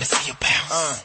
Let me see you bounce. Uh,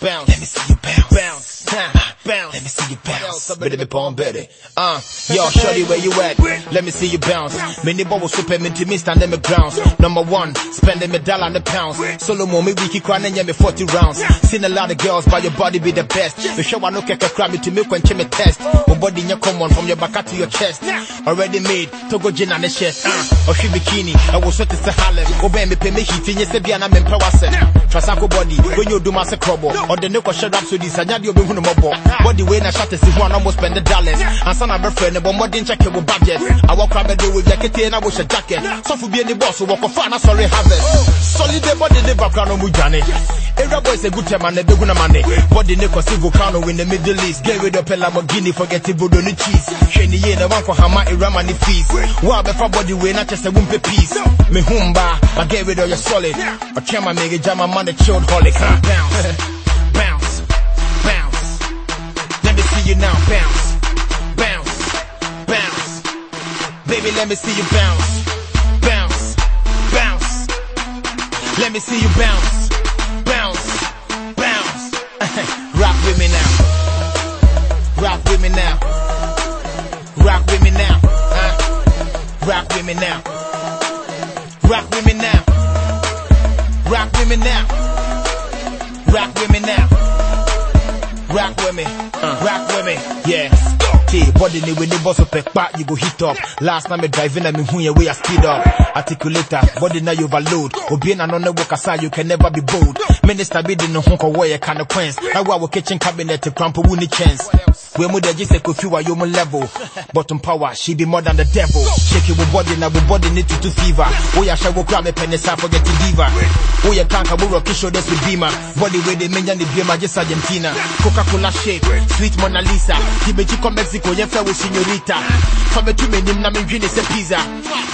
bounce. Let me see you bounce. Bounce. Nah. Bounce. Let me see you bounce. Better be born better. Uh, yo, shorty, where you at? Let me see you bounce. Many bubbles super me to me stand the grounds. Number one, spending me dollar and the pounds. Solo mo me wiki crying and me 40 rounds. Seen a lot of girls, but your body be the best. The show I no keka cry me to make when me test. My body in your common from your back to your chest. Already made, Togo gin and the chest. Uh, or she bikini, I was sort of Harlem. Obey me pay me heat in your Sebiana men power set. Trasako body, when you do my crumble. Or the no shut up so this and you'll be one more. Body way na shot is one almost spend the dollars. And son of a friend, but more than check your budget. I walk around do with jacket and I wish a jacket. So for being the boss, who walk a fan, sorry harvest. Solid the body the background of Mujani. Every boy is a good time and a big money. Body Nico Volcano in the Middle East. Get rid of Lamborghini, forget to put on the cheese. Shani ye the one for Hama Iramani fees. Wow, before body way, not just a wimpy piece. Me humba, but get rid of your solid. A chairman make a jam a man that chilled holic. Bounce. you now. Bounce. Bounce. Bounce. Baby, let me see you bounce. Bounce. Bounce. Let me see you bounce. Bounce. Bounce. Rock with me now. Rock with me now. Rock with me now. Rock with me now. Rock with me now. Rock with me now. Rock with me now. Rock with me. Uh. Rock with me. Yeah. T body ni we boss up eh, back you go hit up. Last time me driving and me who your way I speed up. Articulator, body now you overload. Obi na no no work aside you can never be bold. Minister be the no honko warrior kind of queens. Now our kitchen cabinet to crumple woonie chance. We mu the just kofi wa yo mo level. Bottom power, she be more than the devil. Shake it with body now with body need to to fever. Oh yeah, go grab me penny sa forget to diva. Oh yeah, can't come rock show this with beamer. Body with they men and the beamer just Argentina. Coca-Cola shape, sweet Mona Lisa. Kibeji come Mexico, yeah fair with señorita. Come to me nim na me is a pizza.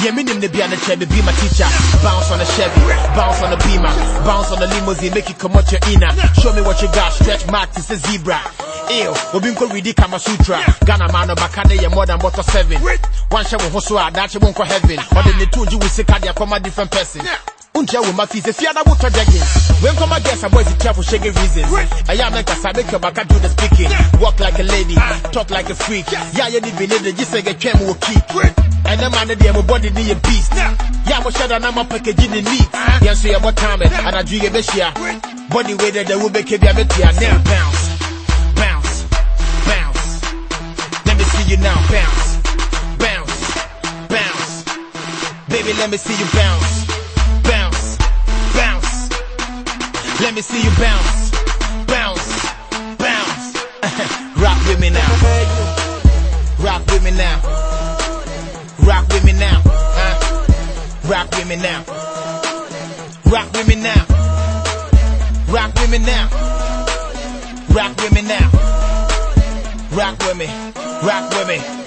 Yeah, me nim the be on the chair, be my teacher. Bounce on the Chevy, bounce on the Beamer, bounce on the limousine, make it come out your inner. Show me what you got, stretch mark to a zebra. Ew, obi nko read Kama Sutra. Ghana man obaka dey more than butter seven. One show wo so a that won't go heaven. Or the you will see cardia come a different person. Unja wo mafi se fiada wo to jeggings. When come guess a boy is careful shaking reasons. I am like a sabe your back do the speaking. Walk like a lady, talk like a freak. Yeah, you need be need just say get chem will keep. And the man my body need a beast. Yeah, mo shada na my package in the neat. Yeah, so your time and I drink a beshia. Body way that the will make it be a betia. Now bounce. Bounce. Bounce. Bounce. Bounce. Baby, let me see you bounce. Bounce. Bounce. Let me see you bounce. Bounce. Bounce. Rock with me now. Rock with me now. Rock with me now. Rock with me now. Rock with me now. Rock with me now. Rock with me now. Rock with me. Rock with me.